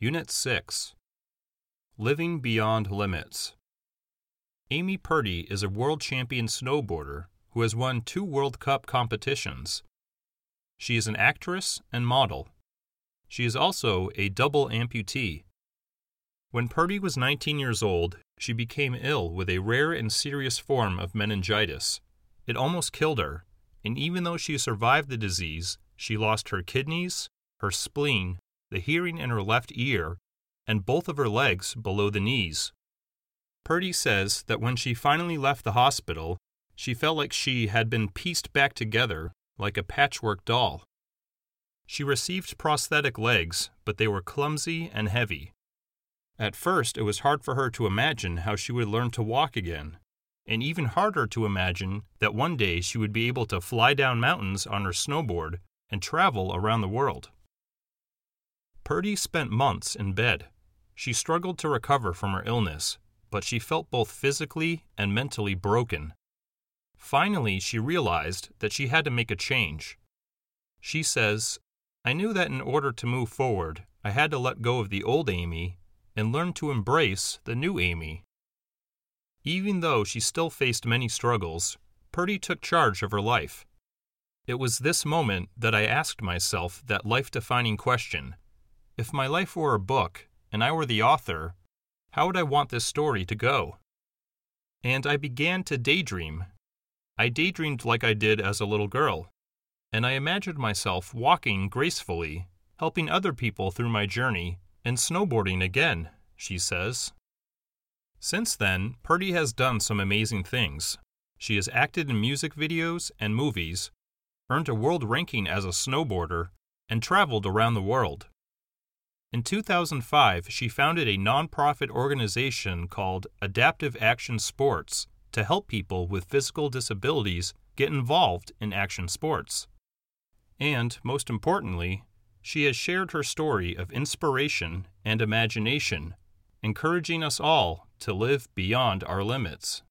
Unit 6 Living Beyond Limits. Amy Purdy is a world champion snowboarder who has won two World Cup competitions. She is an actress and model. She is also a double amputee. When Purdy was 19 years old, she became ill with a rare and serious form of meningitis. It almost killed her, and even though she survived the disease, she lost her kidneys, her spleen, the hearing in her left ear, and both of her legs below the knees. Purdy says that when she finally left the hospital, she felt like she had been pieced back together like a patchwork doll. She received prosthetic legs, but they were clumsy and heavy. At first, it was hard for her to imagine how she would learn to walk again, and even harder to imagine that one day she would be able to fly down mountains on her snowboard and travel around the world. Purdy spent months in bed. She struggled to recover from her illness, but she felt both physically and mentally broken. Finally, she realized that she had to make a change. She says, I knew that in order to move forward, I had to let go of the old Amy and learn to embrace the new Amy. Even though she still faced many struggles, Purdy took charge of her life. It was this moment that I asked myself that life defining question If my life were a book and I were the author, how would I want this story to go? And I began to daydream. I daydreamed like I did as a little girl, and I imagined myself walking gracefully, helping other people through my journey, and snowboarding again, she says. Since then, Purdy has done some amazing things. She has acted in music videos and movies, earned a world ranking as a snowboarder, and traveled around the world. In 2005, she founded a nonprofit organization called Adaptive Action Sports to help people with physical disabilities get involved in action sports. And, most importantly, she has shared her story of inspiration and imagination, encouraging us all to live beyond our limits.